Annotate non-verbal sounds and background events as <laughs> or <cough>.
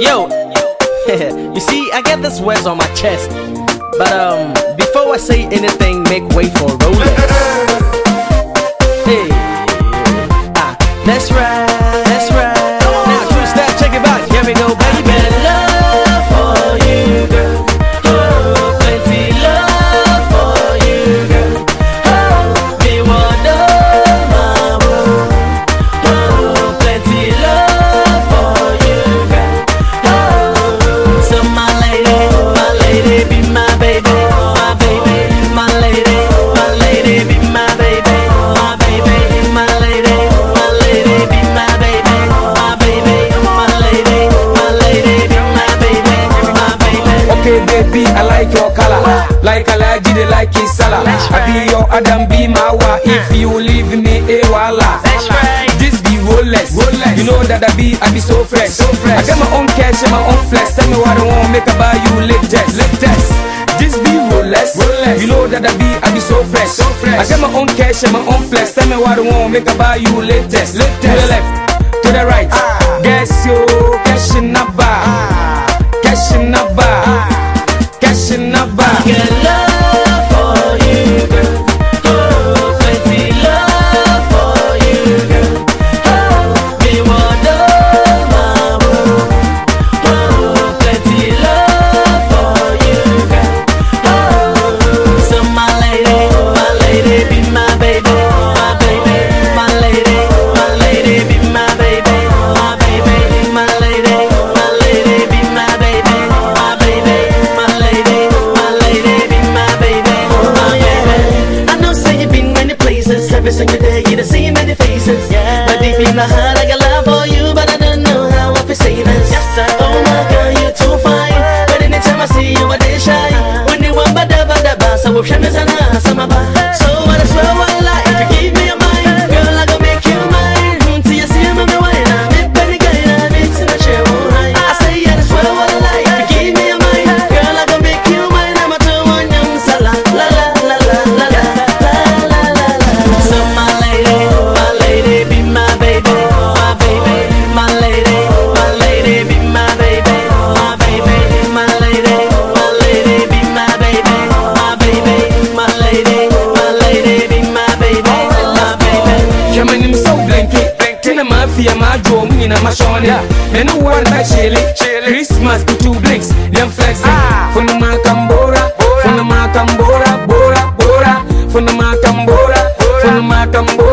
Yo, <laughs> you see, I get this words on my chest. But um, before I say anything, make way for Rolex. Hey, ah, that's right, Baby, I like your color. Like Alaji, they like his salad. I be your Adam, be my wa. If you leave me, eh, a wala. This be Rolex. You know that I be, I be so fresh. So fresh. I got my own cash and my own flex. Tell me what I want, make I buy you latest. Latest. This be Rolex. Rolex. You know that I be, I be so fresh. So fresh. I got my own cash and my own flex. Tell me what I want, make I buy you latest. latest. To the left, to the right. Ah. Guess you cashing up Cashing every single day you done see many faces. yeah. But deep in my heart I got love for you, but I don't know how I feel say this. Yes, I Oh my girl, you're too fine. But anytime I see you, I dey shy. Uh-huh. When you want bada bada ba, so we've shamed sana sama ba. So I swear, mena mafia majo mini na mashone mena wanda chili christmas kutu blinks dem flex funa makambora funa makambora bora bora funa makambora funa makambora